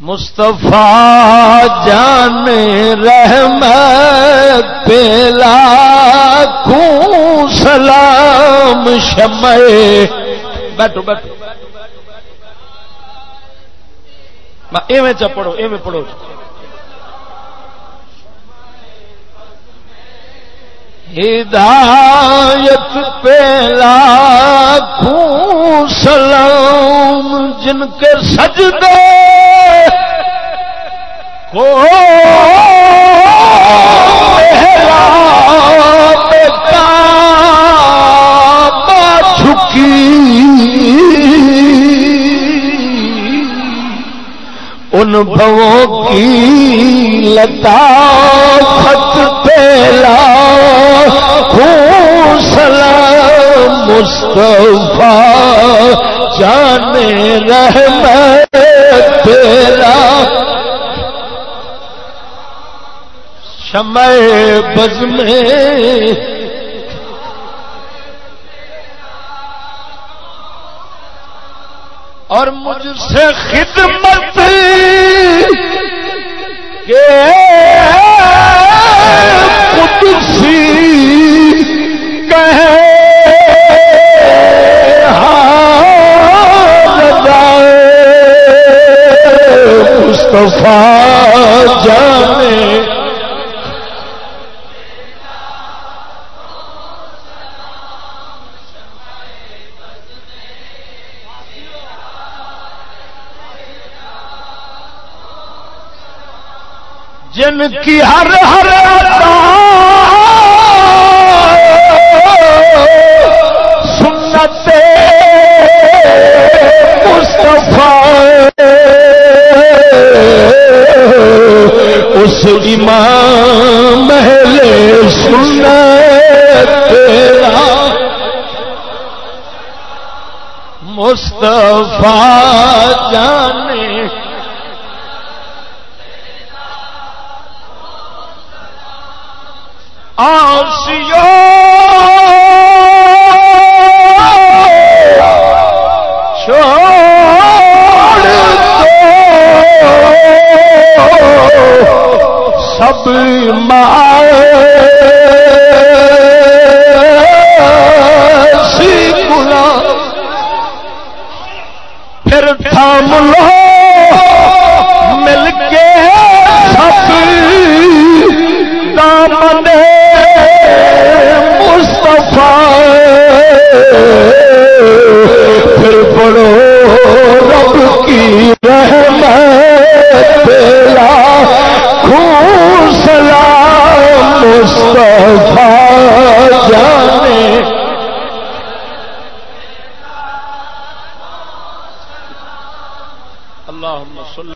مصطفیٰ جان رحمت پیلا کو سلام شمع۔ بیٹھو بیٹھو۔ ایویں چ پڑھو، ایویں پڑھو۔ ہدایت پیلا خوں سلام جن کے سجدے ان بھووں کی لتا خط پیلا سلام مصطفیٰ جانے رحمت تیرا۔ شمع بز میں اور مجھ سے خدمت۔ کے قدسی کہے ہاں مصطفیٰ جانے جن کی ہر ہر سنت اس امام محل سنت تیرا مصطفیٰ جانے آسیو چھوڑ دو سب مائے سی گنا پھر تھام لو اللہ